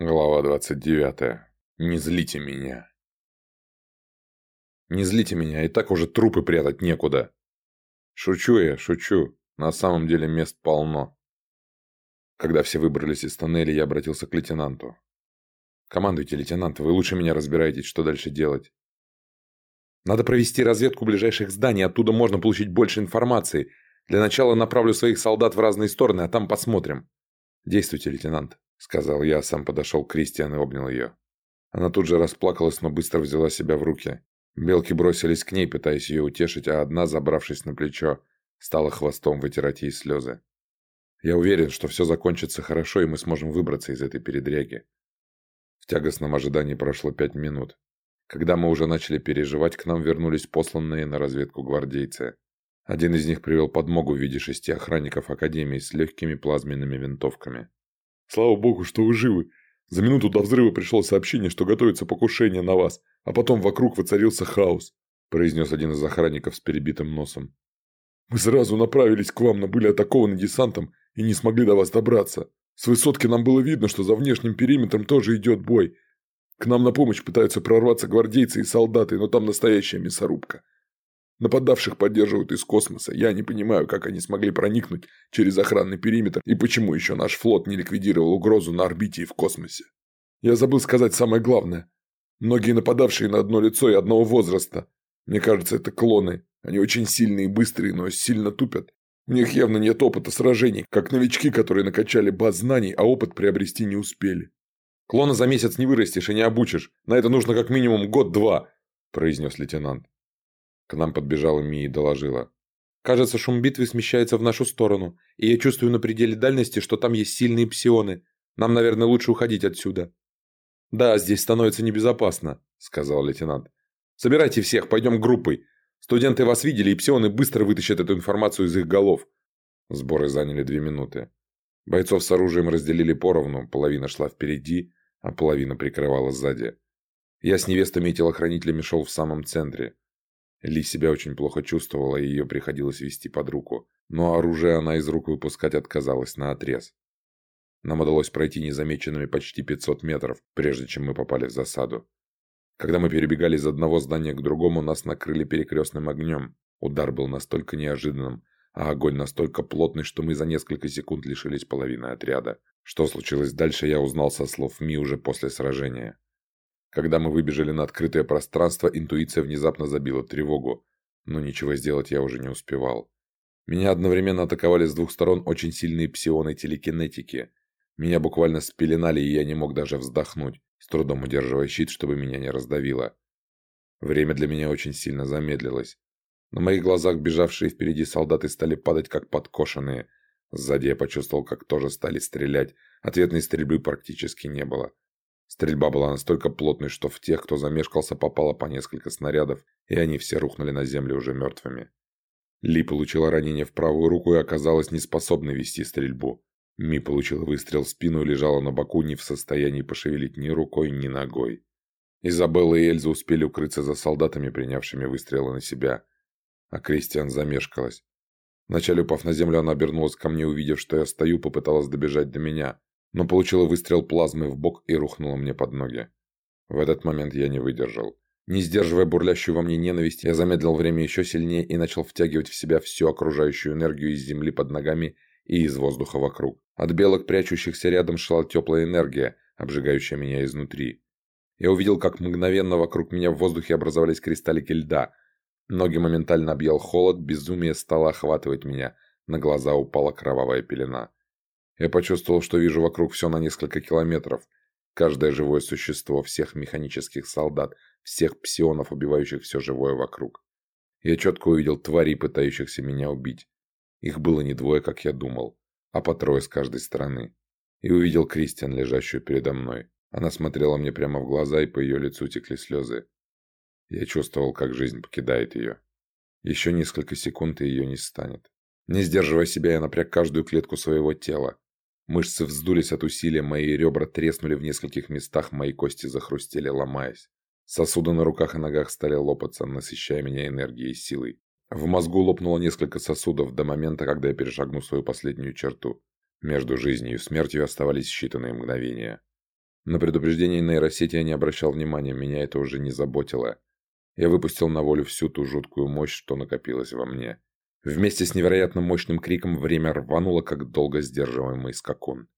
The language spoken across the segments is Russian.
Глава 29. Не злите меня. Не злите меня, и так уже трупы прятать некуда. Шучу я, шучу. На самом деле мест полно. Когда все выбрались из тоннеля, я обратился к лейтенанту. «Командуйте, лейтенант, вы лучше меня разбираетесь, что дальше делать». «Надо провести разведку ближайших зданий, оттуда можно получить больше информации. Для начала направлю своих солдат в разные стороны, а там посмотрим». «Действуйте, лейтенант», — сказал я, сам подошел к Кристиан и обнял ее. Она тут же расплакалась, но быстро взяла себя в руки. Белки бросились к ней, пытаясь ее утешить, а одна, забравшись на плечо, стала хвостом вытирать ей слезы. «Я уверен, что все закончится хорошо, и мы сможем выбраться из этой передряги». В тягостном ожидании прошло пять минут. Когда мы уже начали переживать, к нам вернулись посланные на разведку гвардейцы. Один из них привел подмогу в виде шести охранников Академии с легкими плазменными винтовками. «Слава богу, что вы живы! За минуту до взрыва пришло сообщение, что готовится покушение на вас, а потом вокруг воцарился хаос», произнес один из охранников с перебитым носом. «Мы сразу направились к вам, но были атакованы десантом и не смогли до вас добраться. С высотки нам было видно, что за внешним периметром тоже идет бой. К нам на помощь пытаются прорваться гвардейцы и солдаты, но там настоящая мясорубка. Нападавших поддерживают из космоса. Я не понимаю, как они смогли проникнуть через охранный периметр и почему еще наш флот не ликвидировал угрозу на орбите и в космосе. Я забыл сказать самое главное. Многие нападавшие на одно лицо и одного возраста. Мне кажется, это клоны. Они очень сильные и быстрые, но сильно тупят. У них явно нет опыта сражений, как новички, которые накачали баз знаний, а опыт приобрести не успели. «Клона за месяц не вырастешь и не обучишь. На это нужно как минимум год-два», – произнес лейтенант. К нам подбежала Ми и доложила. «Кажется, шум битвы смещается в нашу сторону, и я чувствую на пределе дальности, что там есть сильные псионы. Нам, наверное, лучше уходить отсюда». «Да, здесь становится небезопасно», — сказал лейтенант. «Собирайте всех, пойдем группой. Студенты вас видели, и псионы быстро вытащат эту информацию из их голов». Сборы заняли две минуты. Бойцов с оружием разделили поровну, половина шла впереди, а половина прикрывала сзади. Я с невестами и телохранителями шел в самом центре. Ли себя очень плохо чувствовала, и ее приходилось вести под руку. Но оружие она из рук выпускать отказалась на отрез. Нам удалось пройти незамеченными почти 500 метров, прежде чем мы попали в засаду. Когда мы перебегали из одного здания к другому, нас накрыли перекрестным огнем. Удар был настолько неожиданным, а огонь настолько плотный, что мы за несколько секунд лишились половины отряда. Что случилось дальше, я узнал со слов Ми уже после сражения. Когда мы выбежали на открытое пространство, интуиция внезапно забила тревогу. Но ничего сделать я уже не успевал. Меня одновременно атаковали с двух сторон очень сильные псионы телекинетики. Меня буквально спеленали, и я не мог даже вздохнуть, с трудом удерживая щит, чтобы меня не раздавило. Время для меня очень сильно замедлилось. На моих глазах бежавшие впереди солдаты стали падать как подкошенные. Сзади я почувствовал, как тоже стали стрелять. Ответной стрельбы практически не было. Стрельба была настолько плотной, что в тех, кто замешкался, попало по несколько снарядов, и они все рухнули на землю уже мертвыми. Ли получила ранение в правую руку и оказалась неспособной вести стрельбу. Ми получила выстрел в спину и лежала на боку, не в состоянии пошевелить ни рукой, ни ногой. Изабелла и Эльза успели укрыться за солдатами, принявшими выстрелы на себя. А Кристиан замешкалась. Вначале упав на землю, она обернулась ко мне, увидев, что я стою, попыталась добежать до меня но получила выстрел плазмы в бок и рухнула мне под ноги. В этот момент я не выдержал. Не сдерживая бурлящую во мне ненависть, я замедлил время еще сильнее и начал втягивать в себя всю окружающую энергию из земли под ногами и из воздуха вокруг. От белок, прячущихся рядом, шла теплая энергия, обжигающая меня изнутри. Я увидел, как мгновенно вокруг меня в воздухе образовались кристаллики льда. Ноги моментально объел холод, безумие стало охватывать меня. На глаза упала кровавая пелена. Я почувствовал, что вижу вокруг все на несколько километров. Каждое живое существо, всех механических солдат, всех псионов, убивающих все живое вокруг. Я четко увидел тварей, пытающихся меня убить. Их было не двое, как я думал, а по трое с каждой стороны. И увидел Кристиан, лежащую передо мной. Она смотрела мне прямо в глаза, и по ее лицу текли слезы. Я чувствовал, как жизнь покидает ее. Еще несколько секунд, и ее не станет. Не сдерживая себя, я напряг каждую клетку своего тела. Мышцы вздулись от усилия, мои ребра треснули в нескольких местах, мои кости захрустели, ломаясь. Сосуды на руках и ногах стали лопаться, насыщая меня энергией и силой. В мозгу лопнуло несколько сосудов до момента, когда я перешагну свою последнюю черту. Между жизнью и смертью оставались считанные мгновения. На предупреждение нейросети я не обращал внимания, меня это уже не заботило. Я выпустил на волю всю ту жуткую мощь, что накопилась во мне. Вместе с невероятно мощным криком время рвануло, как долго сдерживаемый скакун.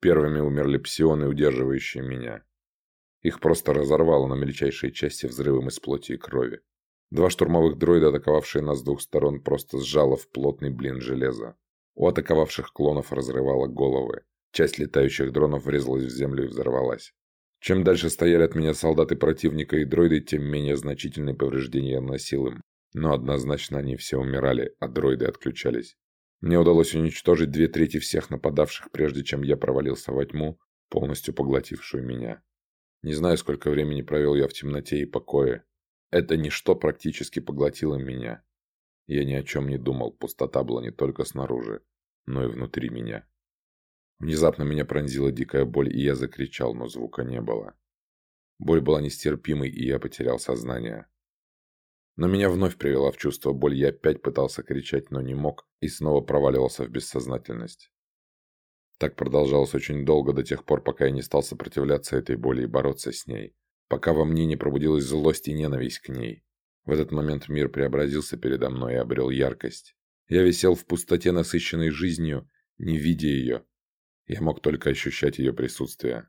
Первыми умерли псионы, удерживающие меня. Их просто разорвало на мельчайшие части взрывом из плоти и крови. Два штурмовых дроида, атаковавшие нас с двух сторон, просто сжало в плотный блин железа. У атаковавших клонов разрывало головы. Часть летающих дронов врезалась в землю и взорвалась. Чем дальше стояли от меня солдаты противника и дроиды, тем менее значительные повреждения я наносил им. Но однозначно они все умирали, а дроиды отключались. Мне удалось уничтожить две трети всех нападавших, прежде чем я провалился во тьму, полностью поглотившую меня. Не знаю, сколько времени провел я в темноте и покое. Это ничто практически поглотило меня. Я ни о чем не думал, пустота была не только снаружи, но и внутри меня. Внезапно меня пронзила дикая боль, и я закричал, но звука не было. Боль была нестерпимой, и я потерял сознание. Но меня вновь привела в чувство боль, я опять пытался кричать, но не мог, и снова проваливался в бессознательность. Так продолжалось очень долго, до тех пор, пока я не стал сопротивляться этой боли и бороться с ней, пока во мне не пробудилась злость и ненависть к ней. В этот момент мир преобразился передо мной и обрел яркость. Я висел в пустоте, насыщенной жизнью, не видя ее. Я мог только ощущать ее присутствие.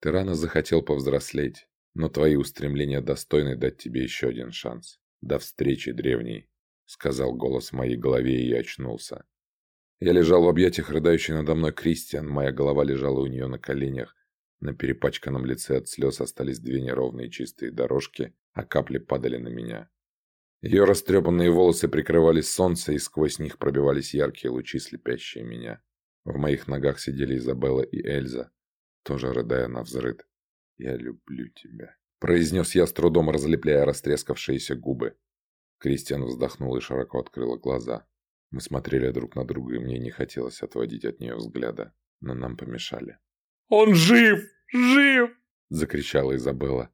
Ты рано захотел повзрослеть, но твои устремления достойны дать тебе еще один шанс. «До встречи, древний», — сказал голос в моей голове, и я очнулся. Я лежал в объятиях рыдающей надо мной Кристиан, моя голова лежала у нее на коленях. На перепачканном лице от слез остались две неровные чистые дорожки, а капли падали на меня. Ее растрепанные волосы прикрывали солнце, и сквозь них пробивались яркие лучи, слепящие меня. В моих ногах сидели Изабелла и Эльза, тоже рыдая на взрыд. «Я люблю тебя», произнес я с трудом, разлепляя растрескавшиеся губы. Кристиан вздохнул и широко открыла глаза. Мы смотрели друг на друга, и мне не хотелось отводить от нее взгляда, но нам помешали. «Он жив! Жив!» – закричала Изабелла.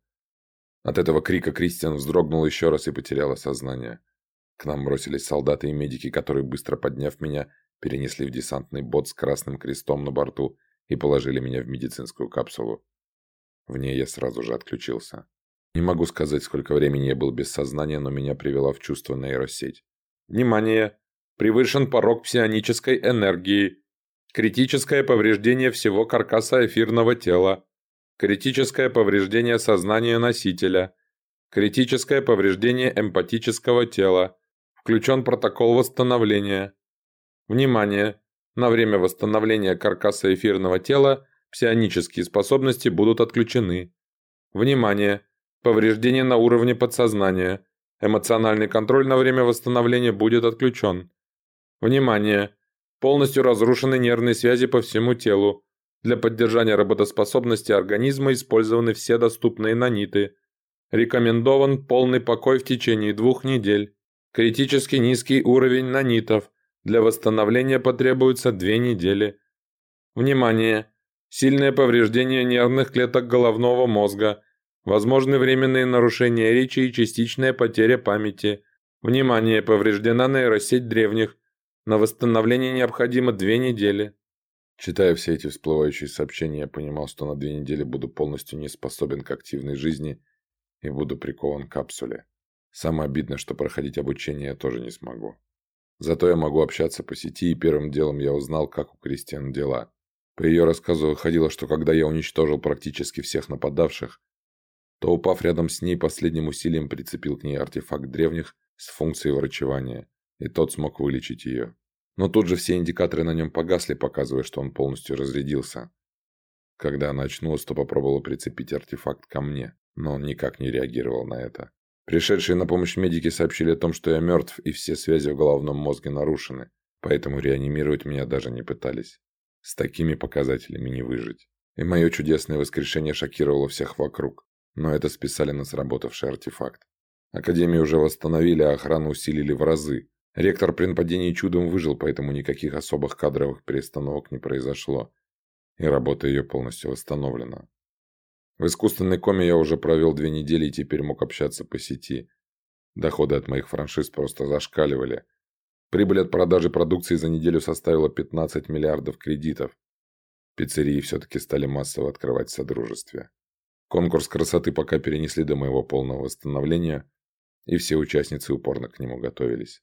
От этого крика Кристиан вздрогнул еще раз и потеряла сознание. К нам бросились солдаты и медики, которые, быстро подняв меня, перенесли в десантный бот с красным крестом на борту и положили меня в медицинскую капсулу. В ней я сразу же отключился. Не могу сказать, сколько времени я был без сознания, но меня привела в чувство нейросеть. Внимание! Превышен порог псионической энергии. Критическое повреждение всего каркаса эфирного тела. Критическое повреждение сознания носителя. Критическое повреждение эмпатического тела. Включен протокол восстановления. Внимание! На время восстановления каркаса эфирного тела Псионические способности будут отключены. Внимание! Повреждение на уровне подсознания. Эмоциональный контроль на время восстановления будет отключен. Внимание! Полностью разрушены нервные связи по всему телу. Для поддержания работоспособности организма использованы все доступные наниты. Рекомендован полный покой в течение двух недель. Критически низкий уровень нанитов. Для восстановления потребуется две недели. Внимание! сильное повреждение нервных клеток головного мозга, возможны временные нарушения речи и частичная потеря памяти. Внимание, повреждена нейросеть древних. На восстановление необходимо две недели. Читая все эти всплывающие сообщения, я понимал, что на две недели буду полностью не способен к активной жизни и буду прикован к капсуле. Самое обидное, что проходить обучение я тоже не смогу. Зато я могу общаться по сети, и первым делом я узнал, как у Кристиан дела. По ее рассказу выходило, что когда я уничтожил практически всех нападавших, то, упав рядом с ней, последним усилием прицепил к ней артефакт древних с функцией врачевания, и тот смог вылечить ее. Но тут же все индикаторы на нем погасли, показывая, что он полностью разрядился. Когда она очнулась, то попробовала прицепить артефакт ко мне, но он никак не реагировал на это. Пришедшие на помощь медики сообщили о том, что я мертв и все связи в головном мозге нарушены, поэтому реанимировать меня даже не пытались. С такими показателями не выжить. И мое чудесное воскрешение шокировало всех вокруг. Но это списали на сработавший артефакт. Академию уже восстановили, а охрану усилили в разы. Ректор при нападении чудом выжил, поэтому никаких особых кадровых перестановок не произошло. И работа ее полностью восстановлена. В искусственной коме я уже провел две недели и теперь мог общаться по сети. Доходы от моих франшиз просто зашкаливали. Прибыль от продажи продукции за неделю составила 15 миллиардов кредитов. Пиццерии все-таки стали массово открывать в Содружестве. Конкурс красоты пока перенесли до моего полного восстановления, и все участницы упорно к нему готовились.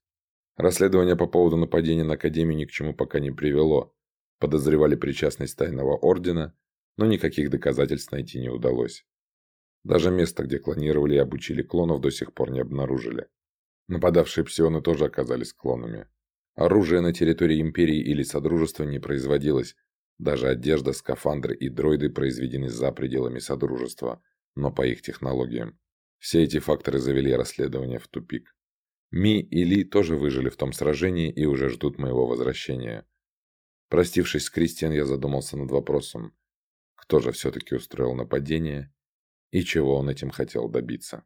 Расследование по поводу нападения на Академию ни к чему пока не привело. Подозревали причастность тайного ордена, но никаких доказательств найти не удалось. Даже место, где клонировали и обучили клонов, до сих пор не обнаружили. Нападавшие псионы тоже оказались клонами. Оружие на территории Империи или Содружества не производилось. Даже одежда, скафандры и дроиды произведены за пределами Содружества, но по их технологиям. Все эти факторы завели расследование в тупик. Ми и Ли тоже выжили в том сражении и уже ждут моего возвращения. Простившись с Кристиан, я задумался над вопросом, кто же все-таки устроил нападение и чего он этим хотел добиться.